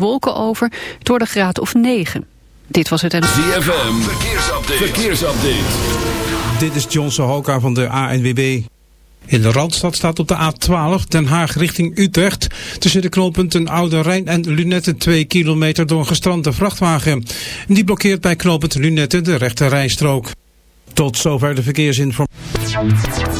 wolken over. door de graad of 9. Dit was het en... ZFM, verkeersupdate. verkeersupdate. Dit is John Sohoka van de ANWB. In de Randstad staat op de A12 Den Haag richting Utrecht. Tussen de knooppunten Oude Rijn en Lunetten 2 kilometer door een gestrande vrachtwagen. Die blokkeert bij knooppunt Lunetten de rechte rijstrook. Tot zover de verkeersinformatie.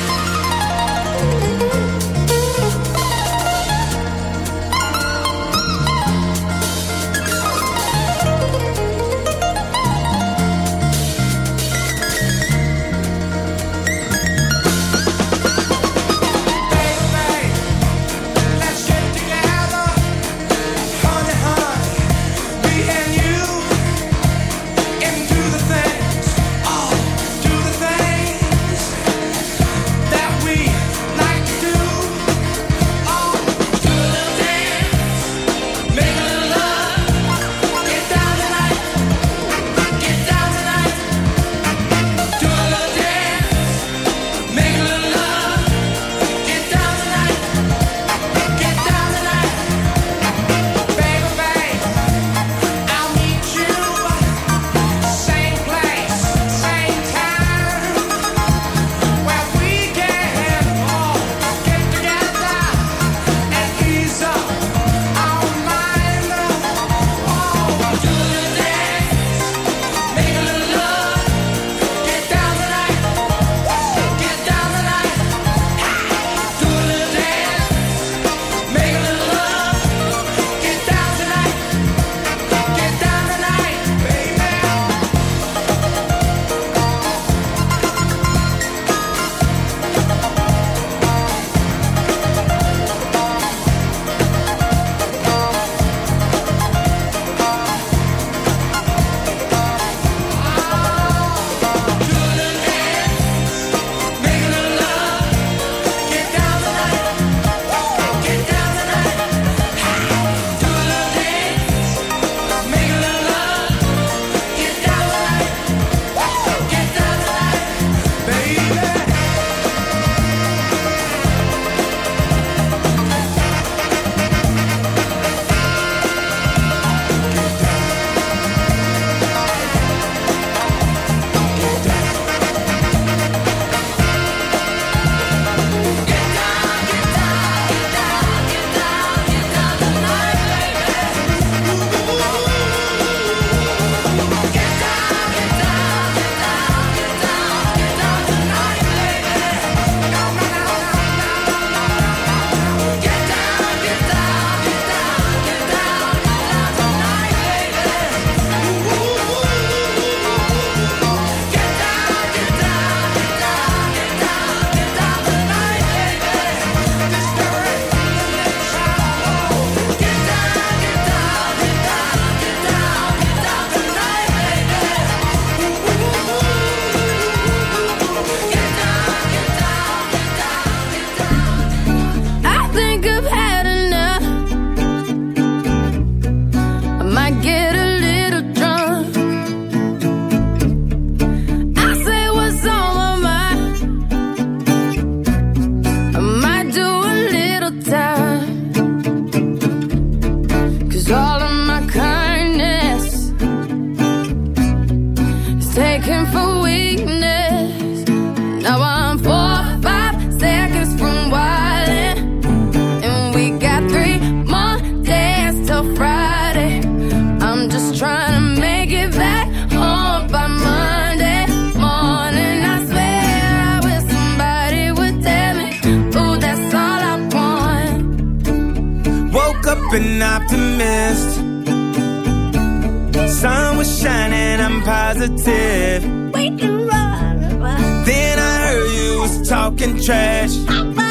talking trash.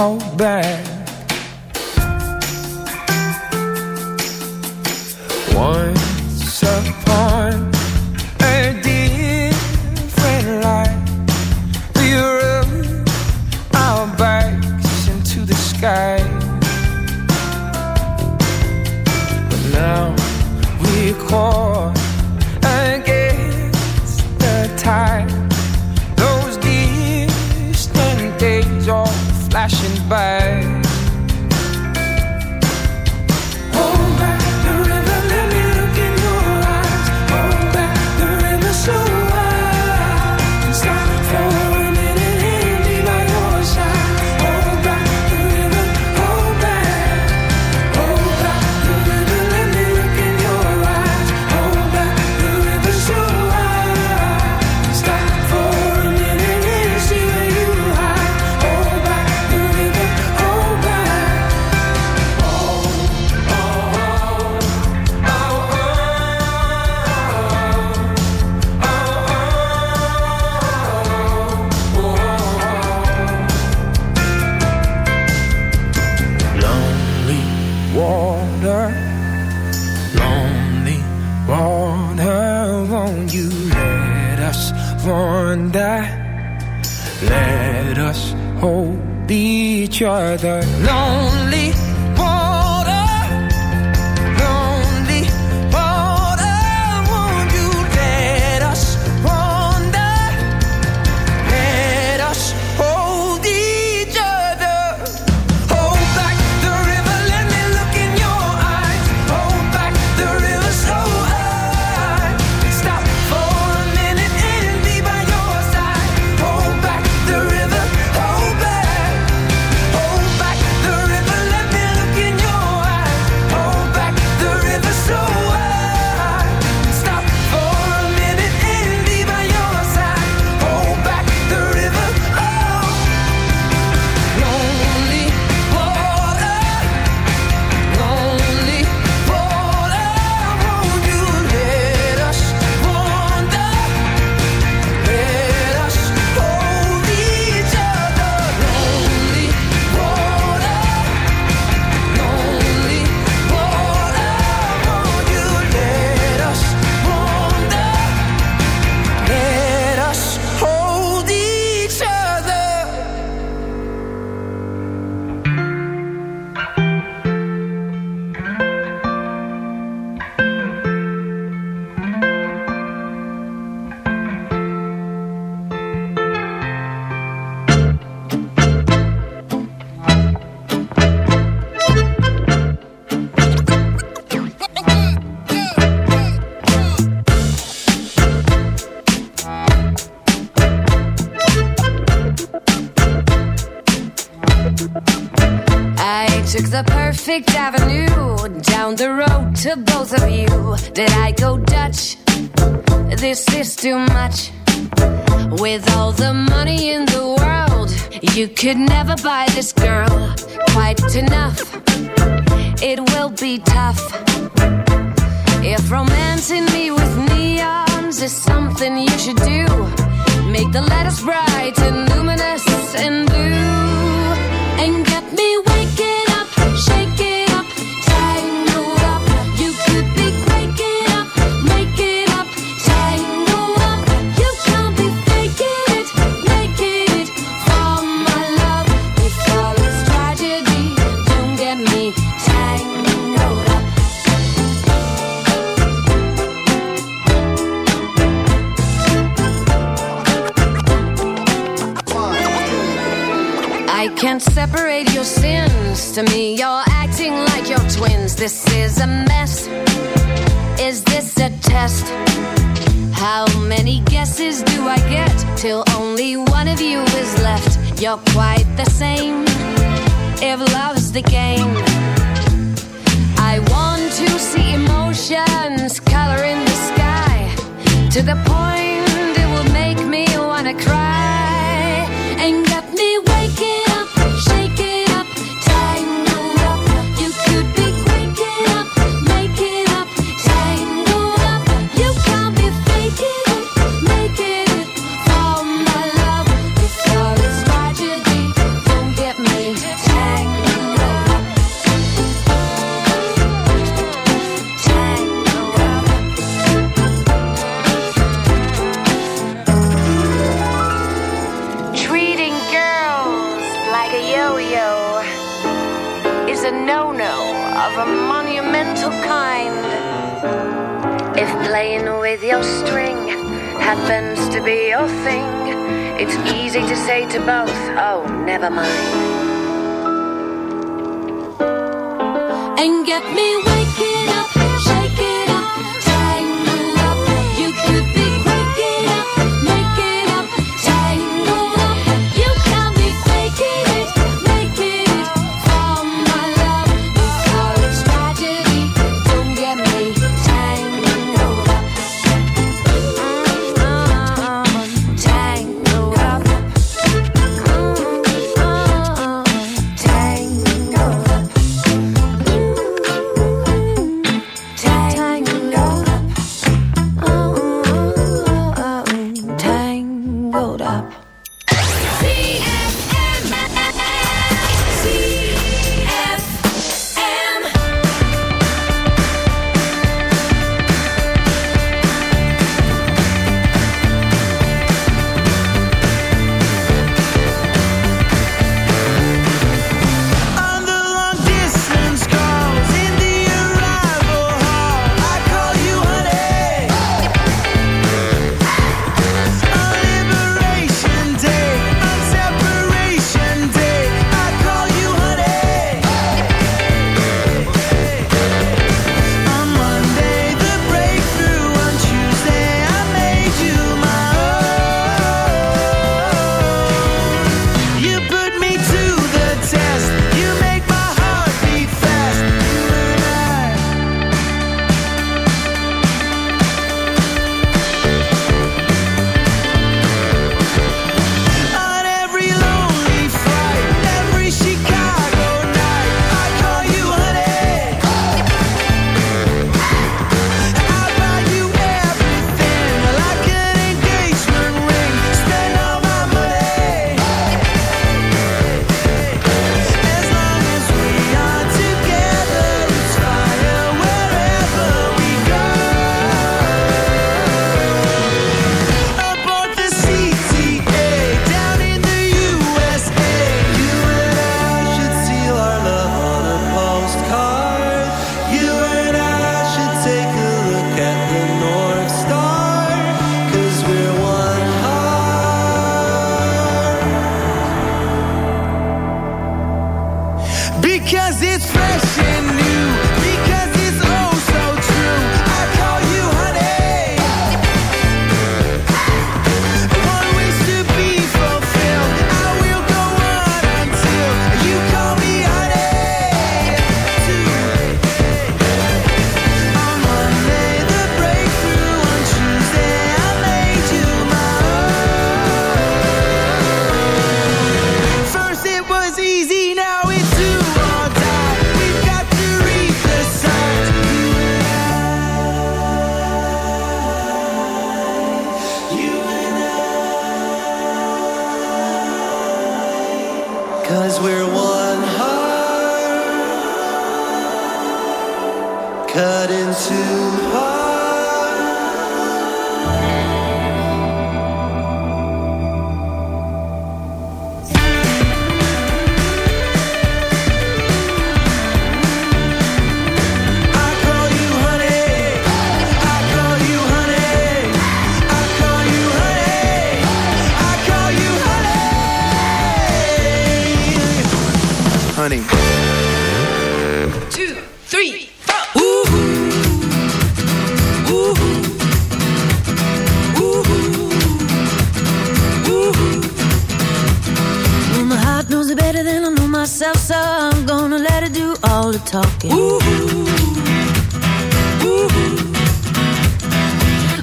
hold back. One you'd never buy you're quite the same. If love's the game, I want to see emotions coloring the sky to the point all the talking.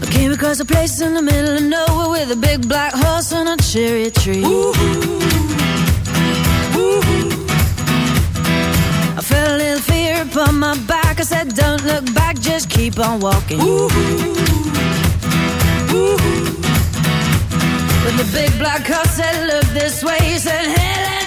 I came across a place in the middle of nowhere with a big black horse and a cherry tree. I felt a little fear upon my back. I said, Don't look back, just keep on walking. But the big black horse said, Look this way. He said, Hey,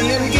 playing games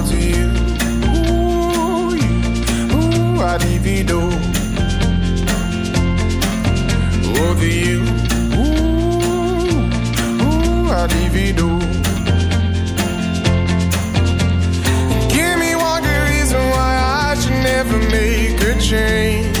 la-di-vi-do. Oh, you, ooh, ooh, la-di-vi-do. Give me one good reason why I should never make a change.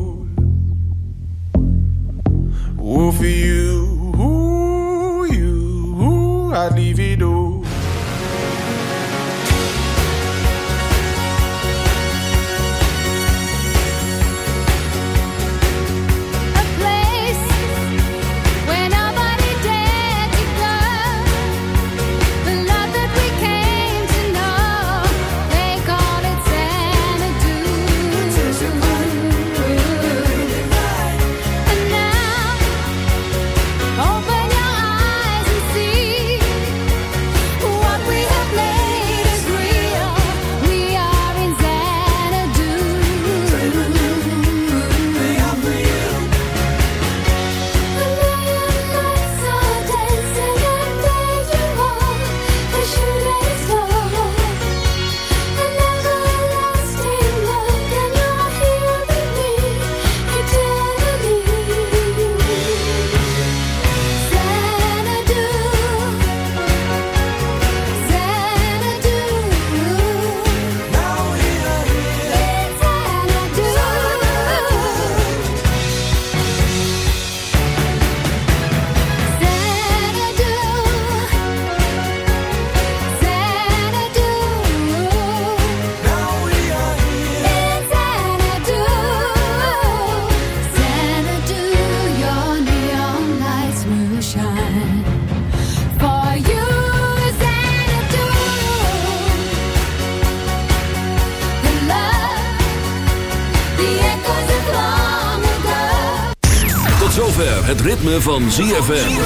Ritme van ZFM.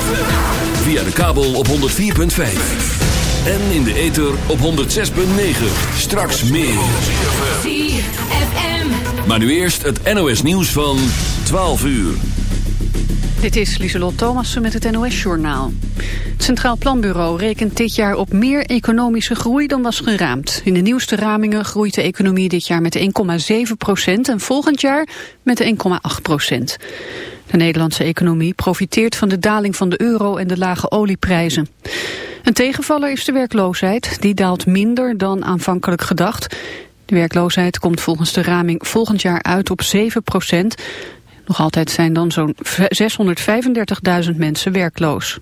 Via de kabel op 104.5. En in de ether op 106.9. Straks meer. ZFM. Maar nu eerst het NOS nieuws van 12 uur. Dit is Lieselot Thomassen met het NOS-journaal. Het Centraal Planbureau rekent dit jaar op meer economische groei dan was geraamd. In de nieuwste ramingen groeit de economie dit jaar met 1,7 procent... en volgend jaar met 1,8 procent. De Nederlandse economie profiteert van de daling van de euro en de lage olieprijzen. Een tegenvaller is de werkloosheid. Die daalt minder dan aanvankelijk gedacht. De werkloosheid komt volgens de raming volgend jaar uit op 7 procent... Nog altijd zijn dan zo'n 635.000 mensen werkloos.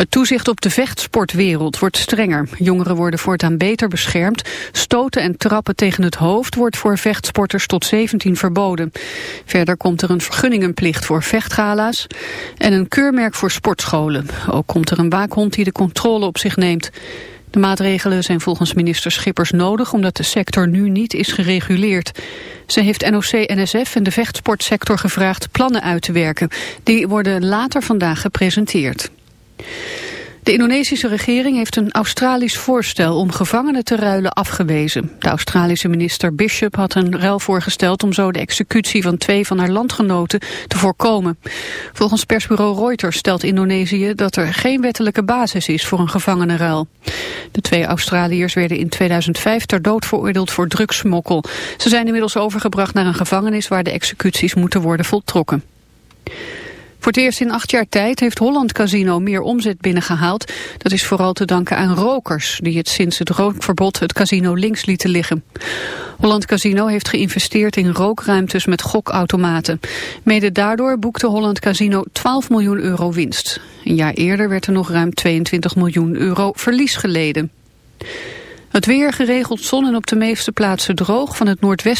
Het toezicht op de vechtsportwereld wordt strenger. Jongeren worden voortaan beter beschermd. Stoten en trappen tegen het hoofd wordt voor vechtsporters tot 17 verboden. Verder komt er een vergunningenplicht voor vechtgala's en een keurmerk voor sportscholen. Ook komt er een waakhond die de controle op zich neemt. De maatregelen zijn volgens minister Schippers nodig omdat de sector nu niet is gereguleerd. Ze heeft NOC-NSF en de vechtsportsector gevraagd plannen uit te werken. Die worden later vandaag gepresenteerd. De Indonesische regering heeft een Australisch voorstel om gevangenen te ruilen afgewezen. De Australische minister Bishop had een ruil voorgesteld om zo de executie van twee van haar landgenoten te voorkomen. Volgens persbureau Reuters stelt Indonesië dat er geen wettelijke basis is voor een gevangenenruil. De twee Australiërs werden in 2005 ter dood veroordeeld voor drugssmokkel. Ze zijn inmiddels overgebracht naar een gevangenis waar de executies moeten worden voltrokken. Voor het eerst in acht jaar tijd heeft Holland Casino meer omzet binnengehaald. Dat is vooral te danken aan rokers, die het sinds het rookverbod het casino links lieten liggen. Holland Casino heeft geïnvesteerd in rookruimtes met gokautomaten. Mede daardoor boekte Holland Casino 12 miljoen euro winst. Een jaar eerder werd er nog ruim 22 miljoen euro verlies geleden. Het weer geregeld zon en op de meeste plaatsen droog van het noordwesten.